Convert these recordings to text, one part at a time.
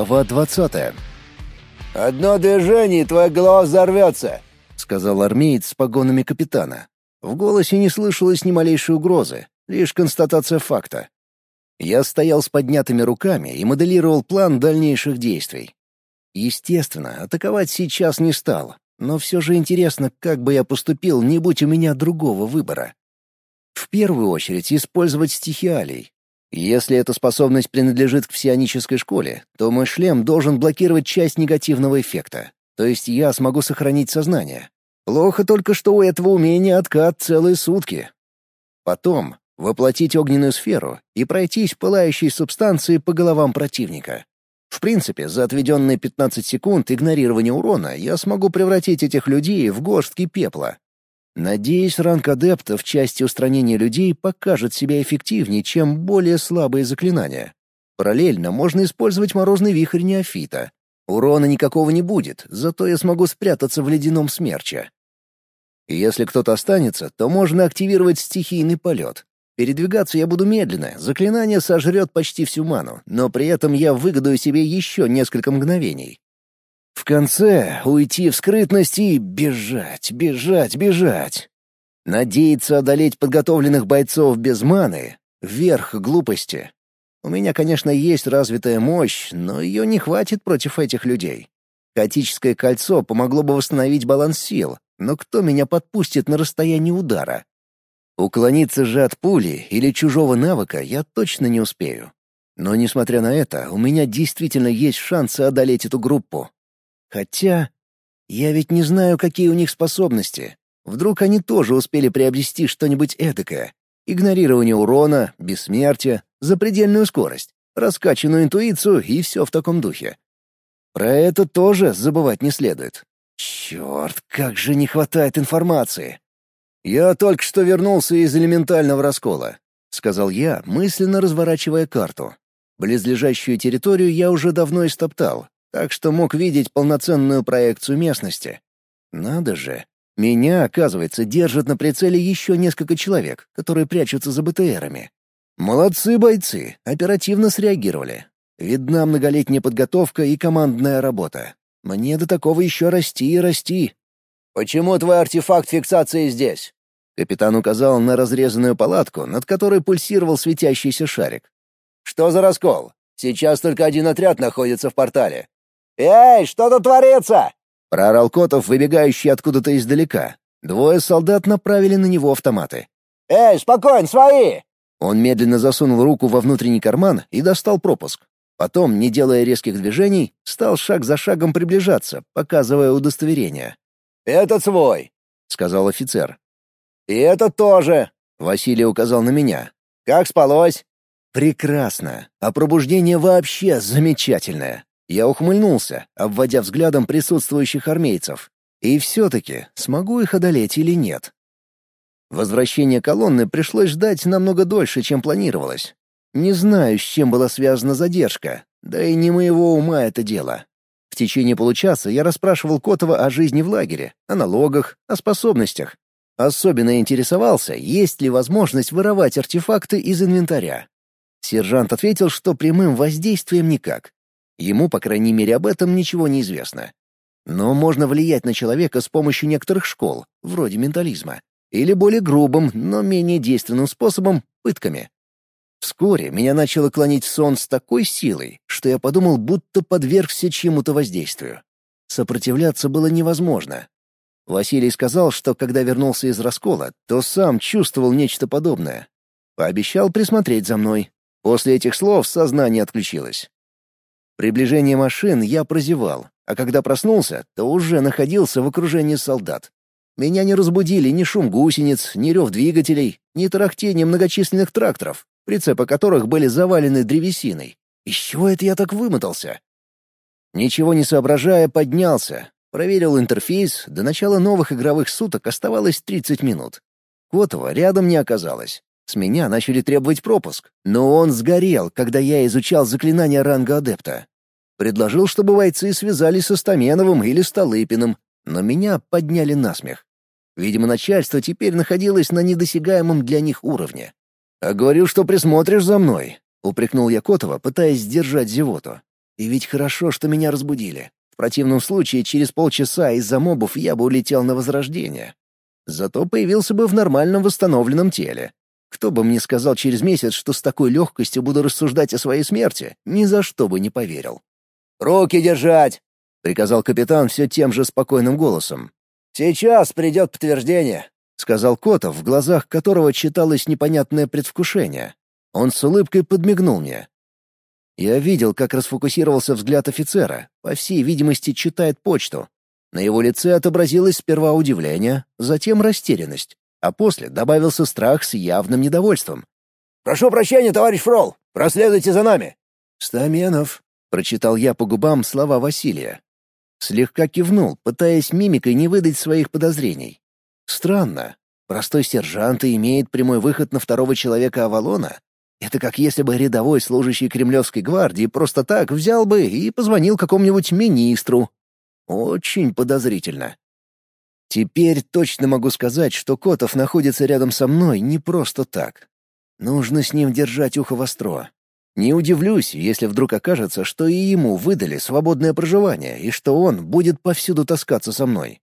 Глава 20. «Одно движение, и твоя голова взорвется», — сказал армеец с погонами капитана. В голосе не слышалось ни малейшей угрозы, лишь констатация факта. Я стоял с поднятыми руками и моделировал план дальнейших действий. Естественно, атаковать сейчас не стал, но все же интересно, как бы я поступил, не будь у меня другого выбора. В первую очередь использовать стихиалий, если эта способность принадлежит к псионической школе, то мой шлем должен блокировать часть негативного эффекта. То есть я смогу сохранить сознание. Плохо только, что у этого умения откат целые сутки. Потом воплотить огненную сферу и пройтись пылающей субстанцией по головам противника. В принципе, за отведенные 15 секунд игнорирования урона я смогу превратить этих людей в горстки пепла. Надеюсь, ранг адепта в части устранения людей покажет себя эффективнее, чем более слабые заклинания. Параллельно можно использовать морозный вихрь неофита. Урона никакого не будет, зато я смогу спрятаться в ледяном смерче. Если кто-то останется, то можно активировать стихийный полет. Передвигаться я буду медленно, заклинание сожрет почти всю ману, но при этом я выгодую себе еще несколько мгновений. В конце уйти в скрытность и бежать, бежать, бежать. Надеяться одолеть подготовленных бойцов без маны — верх глупости. У меня, конечно, есть развитая мощь, но ее не хватит против этих людей. Хаотическое кольцо помогло бы восстановить баланс сил, но кто меня подпустит на расстояние удара? Уклониться же от пули или чужого навыка я точно не успею. Но, несмотря на это, у меня действительно есть шансы одолеть эту группу. Хотя... Я ведь не знаю, какие у них способности. Вдруг они тоже успели приобрести что-нибудь эдакое. Игнорирование урона, бессмертие, запредельную скорость, раскачанную интуицию и все в таком духе. Про это тоже забывать не следует. Черт, как же не хватает информации. «Я только что вернулся из элементального раскола», — сказал я, мысленно разворачивая карту. Близлежащую территорию я уже давно истоптал, так что мог видеть полноценную проекцию местности. Надо же, меня, оказывается, держат на прицеле еще несколько человек, которые прячутся за БТРами. Молодцы бойцы, оперативно среагировали. Видна многолетняя подготовка и командная работа. Мне до такого еще расти и расти. «Почему твой артефакт фиксации здесь?» Капитан указал на разрезанную палатку, над которой пульсировал светящийся шарик. «Что за раскол? Сейчас только один отряд находится в портале. «Эй, что тут творится?» — проорал Котов, выбегающий откуда-то издалека. Двое солдат направили на него автоматы. «Эй, спокойно, свои!» Он медленно засунул руку во внутренний карман и достал пропуск. Потом, не делая резких движений, стал шаг за шагом приближаться, показывая удостоверение. «Это свой», — сказал офицер. «И это тоже», — Василий указал на меня. «Как спалось?» «Прекрасно. А пробуждение вообще замечательное. Я ухмыльнулся, обводя взглядом присутствующих армейцев. И все-таки, смогу их одолеть или нет? Возвращение колонны пришлось ждать намного дольше, чем планировалось. Не знаю, с чем была связана задержка, да и не моего ума это дело. В течение получаса я расспрашивал Котова о жизни в лагере, о налогах, о способностях. Особенно интересовался, есть ли возможность воровать артефакты из инвентаря. Сержант ответил, что прямым воздействием никак, Ему, по крайней мере, об этом ничего не известно. Но можно влиять на человека с помощью некоторых школ, вроде ментализма, или более грубым, но менее действенным способом — пытками. Вскоре меня начало клонить сон с такой силой, что я подумал, будто подвергся чему-то воздействию. Сопротивляться было невозможно. Василий сказал, что когда вернулся из раскола, то сам чувствовал нечто подобное. Пообещал присмотреть за мной. После этих слов сознание отключилось. Приближение машин я прозевал, а когда проснулся, то уже находился в окружении солдат. Меня не разбудили ни шум гусениц, ни рев двигателей, ни тарахтение многочисленных тракторов, прицепы которых были завалены древесиной. Из чего это я так вымотался? Ничего не соображая, поднялся, проверил интерфейс, до начала новых игровых суток оставалось 30 минут. Котова рядом не оказалось. С меня начали требовать пропуск, но он сгорел, когда я изучал заклинание ранга адепта. Предложил, чтобы бойцы связались со Стаменовым или Столыпиным, но меня подняли на смех. Видимо, начальство теперь находилось на недосягаемом для них уровне. «А говорю, что присмотришь за мной», — упрекнул я Котова, пытаясь сдержать зевоту. И ведь хорошо, что меня разбудили. В противном случае через полчаса из-за мобов я бы улетел на возрождение. Зато появился бы в нормальном восстановленном теле. Кто бы мне сказал через месяц, что с такой легкостью буду рассуждать о своей смерти, ни за что бы не поверил. «Руки держать!» — приказал капитан все тем же спокойным голосом. «Сейчас придет подтверждение», — сказал Котов, в глазах которого читалось непонятное предвкушение. Он с улыбкой подмигнул мне. Я видел, как расфокусировался взгляд офицера, по всей видимости, читает почту. На его лице отобразилось сперва удивление, затем растерянность, а после добавился страх с явным недовольством. «Прошу прощения, товарищ Фрол, проследуйте за нами!» «Стаменов», — прочитал я по губам слова Василия. Слегка кивнул, пытаясь мимикой не выдать своих подозрений. Странно. Простой сержант имеет прямой выход на второго человека Авалона? Это как если бы рядовой служащий Кремлевской гвардии просто так взял бы и позвонил какому-нибудь министру. Очень подозрительно. Теперь точно могу сказать, что Котов находится рядом со мной не просто так. Нужно с ним держать ухо востро. Не удивлюсь, если вдруг окажется, что и ему выдали свободное проживание, и что он будет повсюду таскаться со мной.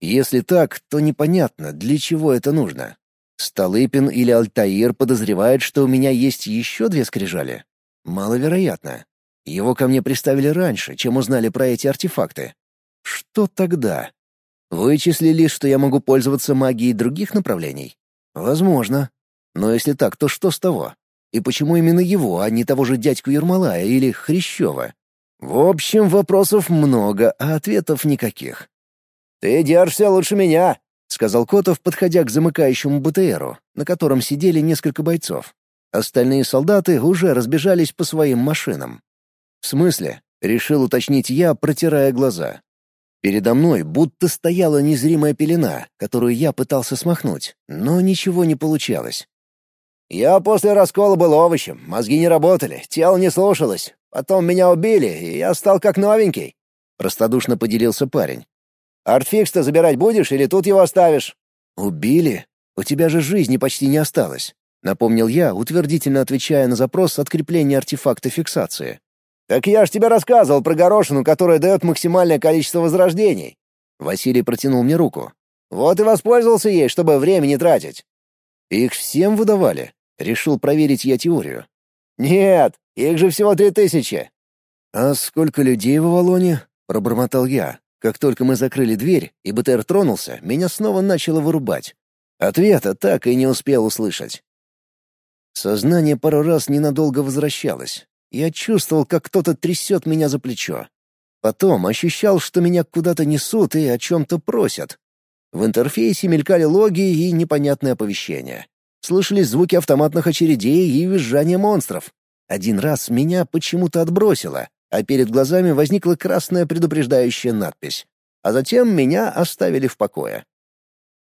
Если так, то непонятно, для чего это нужно. Столыпин или Альтаир подозревает, что у меня есть еще две скрижали? Маловероятно. Его ко мне приставили раньше, чем узнали про эти артефакты. Что тогда? Вычислили, что я могу пользоваться магией других направлений? Возможно. Но если так, то что с того? И почему именно его, а не того же дядьку Ермолая или Хрящева? В общем, вопросов много, а ответов никаких. «Ты держишься лучше меня», — сказал Котов, подходя к замыкающему БТРу, на котором сидели несколько бойцов. Остальные солдаты уже разбежались по своим машинам. «В смысле?» — решил уточнить я, протирая глаза. Передо мной будто стояла незримая пелена, которую я пытался смахнуть, но ничего не получалось. «Я после раскола был овощем, мозги не работали, тело не слушалось. Потом меня убили, и я стал как новенький», — простодушно поделился парень. «Артфикс-то забирать будешь или тут его оставишь?» «Убили? У тебя же жизни почти не осталось», — напомнил я, утвердительно отвечая на запрос открепления артефакта фиксации. «Так я ж тебе рассказывал про горошину, которая дает максимальное количество возрождений». Василий протянул мне руку. «Вот и воспользовался ей, чтобы время не тратить». «Их всем выдавали?» Решил проверить я теорию. «Нет, их же всего три тысячи». «А сколько людей в Авалоне?» — пробормотал я. Как только мы закрыли дверь, и БТР тронулся, меня снова начало вырубать. Ответа так и не успел услышать. Сознание пару раз ненадолго возвращалось. Я чувствовал, как кто-то трясет меня за плечо. Потом ощущал, что меня куда-то несут и о чем-то просят. В интерфейсе мелькали логи и непонятные оповещения. Слышались звуки автоматных очередей и визжание монстров. Один раз меня почему-то отбросило, а перед глазами возникла красная предупреждающая надпись. А затем меня оставили в покое.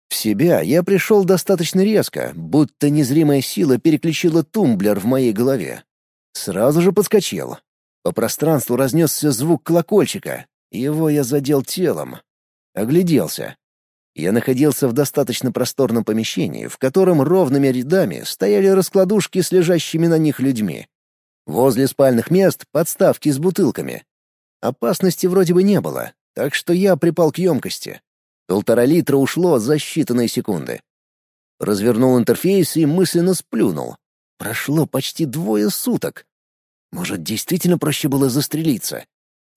В себя я пришел достаточно резко, будто незримая сила переключила тумблер в моей голове. Сразу же подскочил. По пространству разнесся звук колокольчика. Его я задел телом. Огляделся. Я находился в достаточно просторном помещении, в котором ровными рядами стояли раскладушки с лежащими на них людьми. Возле спальных мест — подставки с бутылками. Опасности вроде бы не было, так что я припал к емкости. Полтора литра ушло за считанные секунды. Развернул интерфейс и мысленно сплюнул. Прошло почти двое суток. Может, действительно проще было застрелиться?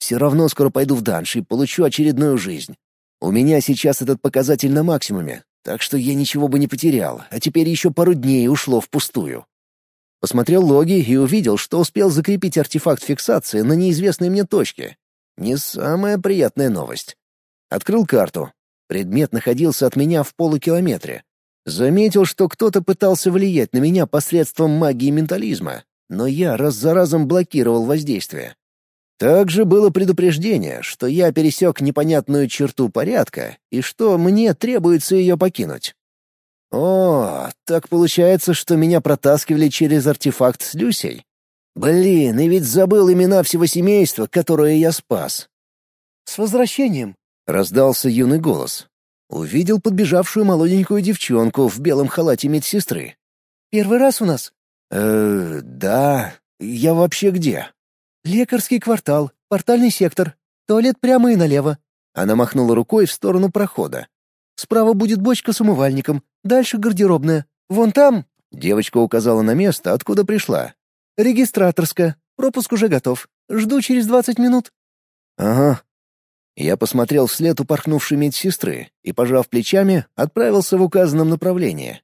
Все равно скоро пойду в данж и получу очередную жизнь. У меня сейчас этот показатель на максимуме, так что я ничего бы не потерял, а теперь еще пару дней ушло впустую. Посмотрел логи и увидел, что успел закрепить артефакт фиксации на неизвестной мне точке. Не самая приятная новость. Открыл карту. Предмет находился от меня в полукилометре. Заметил, что кто-то пытался влиять на меня посредством магии ментализма, но я раз за разом блокировал воздействие. Также было предупреждение, что я пересек непонятную черту порядка и что мне требуется ее покинуть. О, так получается, что меня протаскивали через артефакт с Люсей? Блин, и ведь забыл имена всего семейства, которое я спас. «С возвращением!» — раздался юный голос. Увидел подбежавшую молоденькую девчонку в белом халате медсестры. «Первый раз у нас?» «Э, да. Я вообще где?» «Лекарский квартал, портальный сектор, туалет прямо и налево». Она махнула рукой в сторону прохода. «Справа будет бочка с умывальником, дальше гардеробная. Вон там...» Девочка указала на место, откуда пришла. «Регистраторская. Пропуск уже готов. Жду через двадцать минут». «Ага». Я посмотрел вслед упорхнувшей медсестры и, пожав плечами, отправился в указанном направлении.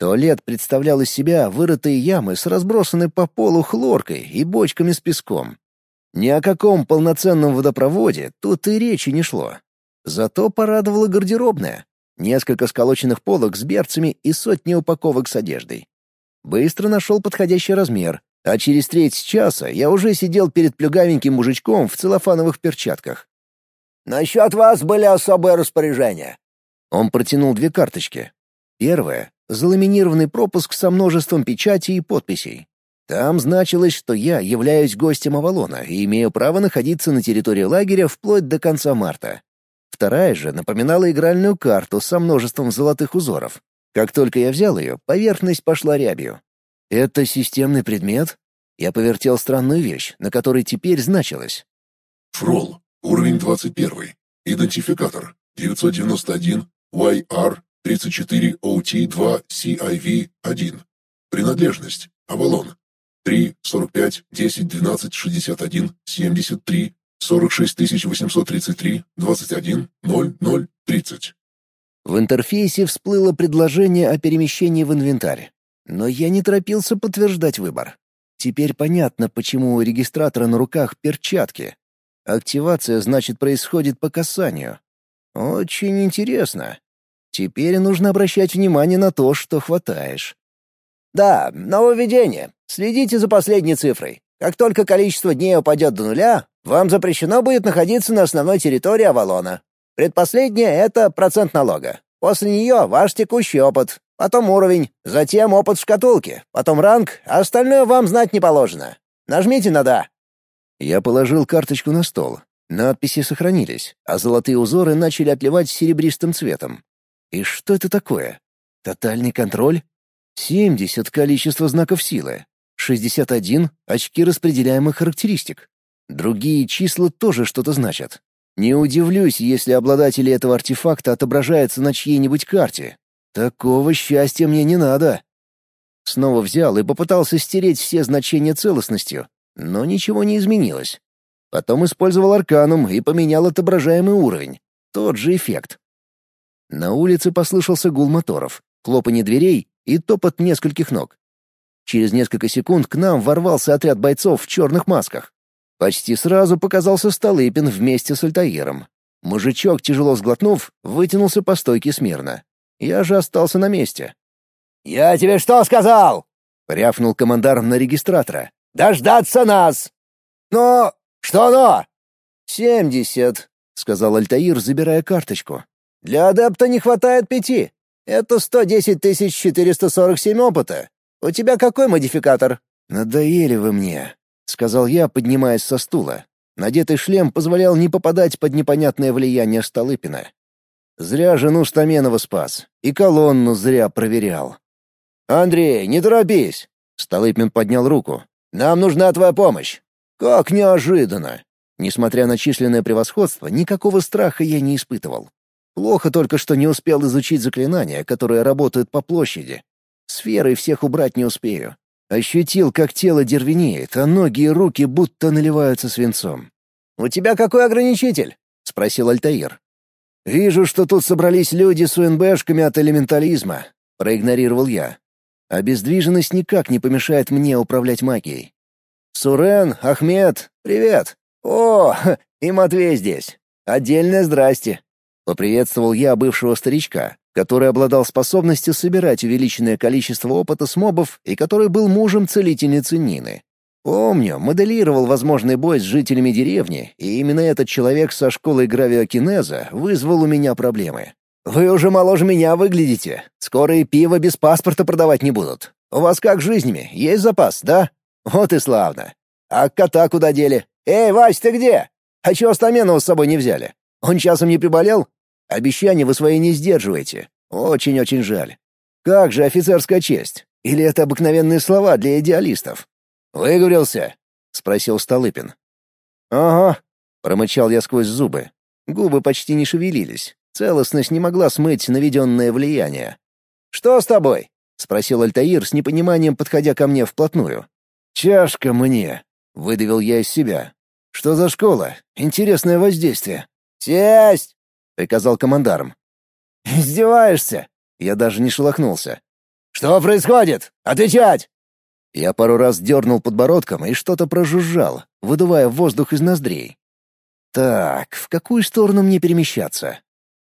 Туалет представлял из себя вырытые ямы с разбросанной по полу хлоркой и бочками с песком. Ни о каком полноценном водопроводе тут и речи не шло. Зато порадовала гардеробная. Несколько сколоченных полок с берцами и сотни упаковок с одеждой. Быстро нашел подходящий размер, а через треть часа я уже сидел перед плюгавеньким мужичком в целлофановых перчатках. «Насчет вас были особые распоряжения». Он протянул две карточки. Первая заламинированный пропуск со множеством печатей и подписей. Там значилось, что я являюсь гостем Авалона и имею право находиться на территории лагеря вплоть до конца марта. Вторая же напоминала игральную карту со множеством золотых узоров. Как только я взял ее, поверхность пошла рябью. «Это системный предмет?» Я повертел странную вещь, на которой теперь значилось. «Фрол. Уровень 21. Идентификатор. 991 YR 34 OT2 CIV1. Принадлежность. Авалон. 3, 45, 10, 12, 61, 73, 46 833, 21, 0, 0, 30. В интерфейсе всплыло предложение о перемещении в инвентарь. Но я не торопился подтверждать выбор. Теперь понятно, почему у регистратора на руках перчатки. Активация, значит, происходит по касанию. Очень интересно. Теперь нужно обращать внимание на то, что хватаешь. Да, нововведение. Следите за последней цифрой. Как только количество дней упадет до нуля, вам запрещено будет находиться на основной территории Авалона. Предпоследнее — это процент налога. После нее ваш текущий опыт, потом уровень, затем опыт в шкатулке, потом ранг, а остальное вам знать не положено. Нажмите на «да». Я положил карточку на стол. Надписи сохранились, а золотые узоры начали отливать серебристым цветом. И что это такое? Тотальный контроль? 70 — количество знаков силы. 61 — очки распределяемых характеристик. Другие числа тоже что-то значат. Не удивлюсь, если обладатели этого артефакта отображаются на чьей-нибудь карте. Такого счастья мне не надо. Снова взял и попытался стереть все значения целостностью, но ничего не изменилось. Потом использовал арканум и поменял отображаемый уровень. Тот же эффект. На улице послышался гул моторов, хлопанье дверей и топот нескольких ног. Через несколько секунд к нам ворвался отряд бойцов в черных масках. Почти сразу показался Столыпин вместе с Альтаиром. Мужичок, тяжело сглотнув, вытянулся по стойке смирно. Я же остался на месте. «Я тебе что сказал?» — рявкнул командар на регистратора. «Дождаться нас!» «Но... что но?» «Семьдесят», — сказал Альтаир, забирая карточку. Для адепта не хватает пяти. Это 110 447 опыта. У тебя какой модификатор?» «Надоели вы мне», — сказал я, поднимаясь со стула. Надетый шлем позволял не попадать под непонятное влияние Столыпина. Зря жену Стаменова спас. И колонну зря проверял. «Андрей, не торопись!» Столыпин поднял руку. «Нам нужна твоя помощь!» «Как неожиданно!» Несмотря на численное превосходство, никакого страха я не испытывал. Плохо только, что не успел изучить заклинания, которые работают по площади. Сферой всех убрать не успею. Ощутил, как тело дервенеет, а ноги и руки будто наливаются свинцом. «У тебя какой ограничитель?» — спросил Альтаир. «Вижу, что тут собрались люди с УНБшками от элементализма», — проигнорировал я. «Обездвиженность никак не помешает мне управлять магией». «Сурен, Ахмед, привет! О, и Матвей здесь. Отдельное здрасте. Поприветствовал я бывшего старичка, который обладал способностью собирать увеличенное количество опыта с мобов и который был мужем целительницы Нины. Помню, моделировал возможный бой с жителями деревни, и именно этот человек со школой гравиокинеза вызвал у меня проблемы. «Вы уже моложе меня выглядите. Скоро и пиво без паспорта продавать не будут. У вас как с жизнями? Есть запас, да? Вот и славно. А кота куда дели? Эй, Вась, ты где? А чего Стаменова с собой не взяли? Он часом не приболел? Обещания вы свои не сдерживаете. Очень-очень жаль. Как же офицерская честь? Или это обыкновенные слова для идеалистов? Выговорился. спросил Столыпин. «Ага», — промычал я сквозь зубы. Губы почти не шевелились. Целостность не могла смыть наведенное влияние. «Что с тобой?» — спросил Альтаир с непониманием, подходя ко мне вплотную. «Чашка мне», — выдавил я из себя. «Что за школа? Интересное воздействие». «Сесть!» — приказал командарм. «Издеваешься?» Я даже не шелохнулся. «Что происходит? Отвечать!» Я пару раз дернул подбородком и что-то прожужжал, выдувая воздух из ноздрей. Так, в какую сторону мне перемещаться?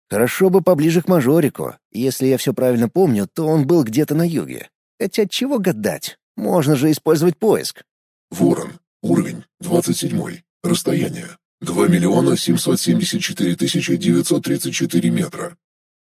Хорошо бы поближе к мажорику. Если я все правильно помню, то он был где-то на юге. Хотя чего гадать? Можно же использовать поиск. Ворон. Уровень 27. Расстояние 2 миллиона 774 тысячи 934 метра.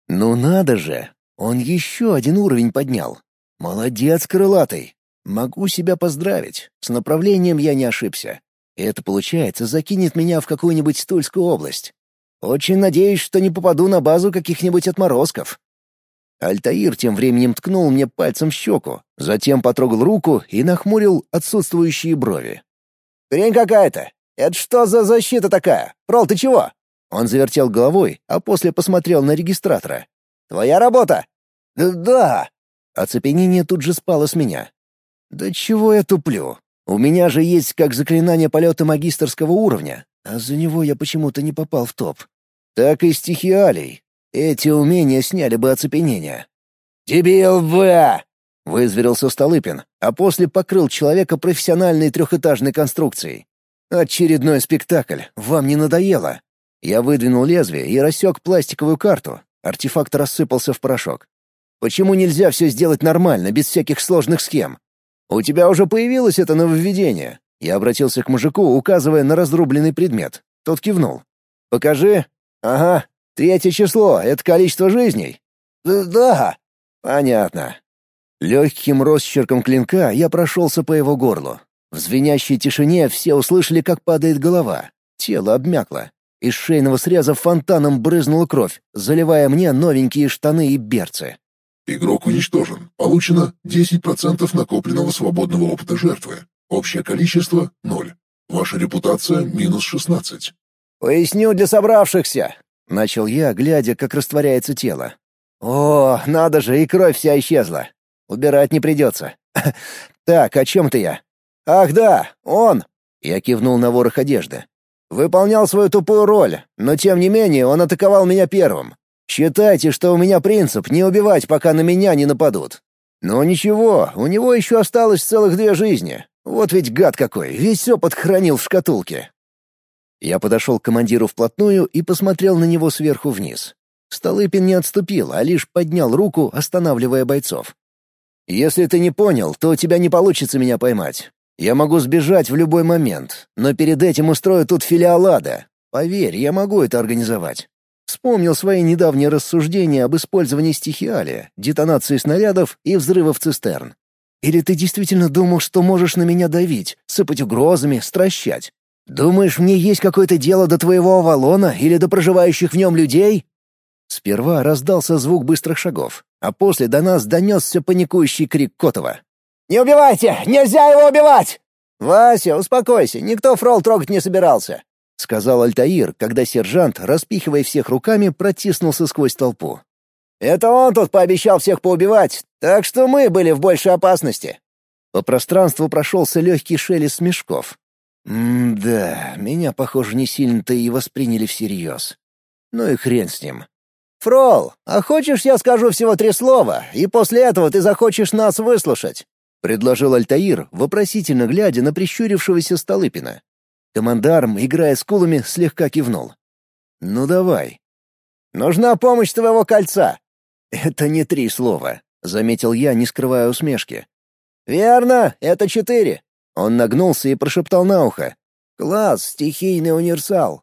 Ну надо же! Он еще один уровень поднял. Молодец, крылатый. Могу себя поздравить. С направлением я не ошибся. Это, получается, закинет меня в какую-нибудь Тульскую область. Очень надеюсь, что не попаду на базу каких-нибудь отморозков. Альтаир тем временем ткнул мне пальцем в щеку, затем потрогал руку и нахмурил отсутствующие брови. «Хрень какая-то! Это что за защита такая? Прол, ты чего?» Он завертел головой, а после посмотрел на регистратора. «Твоя работа?» «Да». Оцепенение тут же спало с меня. «Да чего я туплю? У меня же есть как заклинание полета магистрского уровня, а за него я почему-то не попал в топ. Так и стихиалий. Эти умения сняли бы оцепенение. «Дебил, Б!» — вызверился Столыпин, а после покрыл человека профессиональной трехэтажной конструкцией. «Очередной спектакль. Вам не надоело?» Я выдвинул лезвие и рассек пластиковую карту. Артефакт рассыпался в порошок. «Почему нельзя все сделать нормально, без всяких сложных схем? «У тебя уже появилось это нововведение?» Я обратился к мужику, указывая на разрубленный предмет. Тот кивнул. «Покажи». «Ага, третье число — это количество жизней?» «Да». «Понятно». Легким росчерком клинка я прошелся по его горлу. В звенящей тишине все услышали, как падает голова. Тело обмякло. Из шейного среза фонтаном брызнула кровь, заливая мне новенькие штаны и берцы. Игрок уничтожен. Получено 10% накопленного свободного опыта жертвы. Общее количество — 0. Ваша репутация — минус 16. «Поясню для собравшихся», — начал я, глядя, как растворяется тело. «О, надо же, и кровь вся исчезла. Убирать не придется. Так, о чем ты я?» «Ах да, он!» — я кивнул на ворох одежды. «Выполнял свою тупую роль, но тем не менее он атаковал меня первым. Считайте, что у меня принцип не убивать, пока на меня не нападут. Но ничего, у него еще осталось целых две жизни. Вот ведь гад какой, весь опыт хранил в шкатулке. Я подошел к командиру вплотную и посмотрел на него сверху вниз. Столыпин не отступил, а лишь поднял руку, останавливая бойцов. «Если ты не понял, то у тебя не получится меня поймать. Я могу сбежать в любой момент, но перед этим устрою тут филиал ада. Поверь, я могу это организовать. Вспомнил свои недавние рассуждения об использовании стихиалия, детонации снарядов и взрывов цистерн. Или ты действительно думал, что можешь на меня давить, сыпать угрозами, стращать? Думаешь, мне есть какое-то дело до твоего Авалона или до проживающих в нем людей?» Сперва раздался звук быстрых шагов, а после до нас донесся паникующий крик Котова. «Не убивайте! Нельзя его убивать!» «Вася, успокойся, никто фрол трогать не собирался. — сказал Альтаир, когда сержант, распихивая всех руками, протиснулся сквозь толпу. «Это он тут пообещал всех поубивать, так что мы были в большей опасности». По пространству прошелся легкий шелест смешков. «М-да, меня, похоже, не сильно-то и восприняли всерьез. Ну и хрен с ним». «Фрол, а хочешь я скажу всего три слова, и после этого ты захочешь нас выслушать?» — предложил Альтаир, вопросительно глядя на прищурившегося Столыпина. Командарм, играя с кулами, слегка кивнул. «Ну давай». «Нужна помощь твоего кольца». «Это не три слова», — заметил я, не скрывая усмешки. «Верно, это четыре». Он нагнулся и прошептал на ухо. «Класс, стихийный универсал.